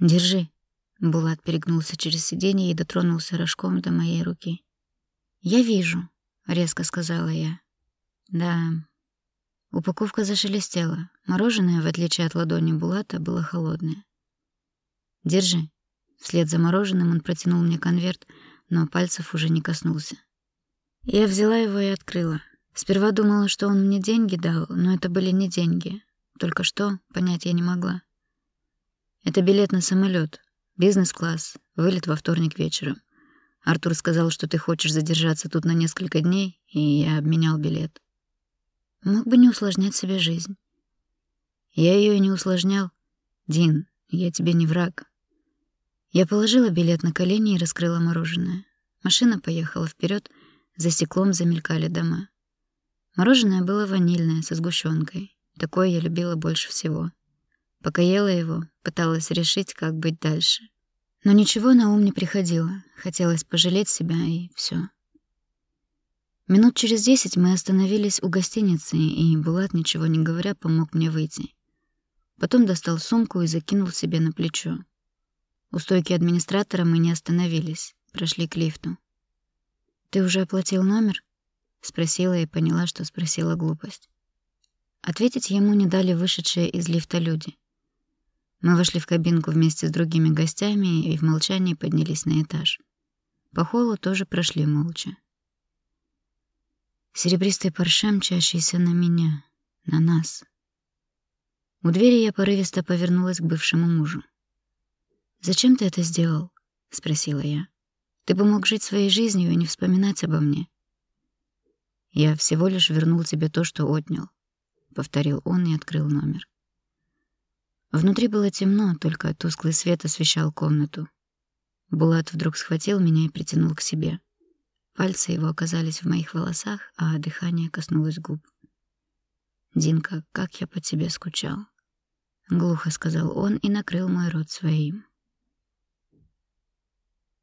Держи. Булат перегнулся через сиденье и дотронулся рожком до моей руки. Я вижу, резко сказала я. Да. Упаковка зашелестела. Мороженое, в отличие от ладони Булата, было холодное. Держи. Вслед за мороженым он протянул мне конверт, но пальцев уже не коснулся. Я взяла его и открыла. Сперва думала, что он мне деньги дал, но это были не деньги. Только что понять я не могла. Это билет на самолет, бизнес-класс, вылет во вторник вечером. Артур сказал, что ты хочешь задержаться тут на несколько дней, и я обменял билет. Мог бы не усложнять себе жизнь. Я ее и не усложнял. Дин, я тебе не враг. Я положила билет на колени и раскрыла мороженое. Машина поехала вперед, за стеклом замелькали дома. Мороженое было ванильное, со сгущенкой. Такое я любила больше всего. Пока ела его, пыталась решить, как быть дальше. Но ничего на ум не приходило. Хотелось пожалеть себя, и все. Минут через десять мы остановились у гостиницы, и Булат, ничего не говоря, помог мне выйти. Потом достал сумку и закинул себе на плечо. У стойки администратора мы не остановились, прошли к лифту. «Ты уже оплатил номер?» — спросила и поняла, что спросила глупость. Ответить ему не дали вышедшие из лифта люди. Мы вошли в кабинку вместе с другими гостями и в молчании поднялись на этаж. По холлу тоже прошли молча. Серебристый Порше, мчащийся на меня, на нас. У двери я порывисто повернулась к бывшему мужу. «Зачем ты это сделал?» — спросила я. «Ты бы мог жить своей жизнью и не вспоминать обо мне». «Я всего лишь вернул тебе то, что отнял», — повторил он и открыл номер. Внутри было темно, только тусклый свет освещал комнату. Булат вдруг схватил меня и притянул к себе. Пальцы его оказались в моих волосах, а дыхание коснулось губ. «Динка, как я по тебе скучал!» — глухо сказал он и накрыл мой рот своим.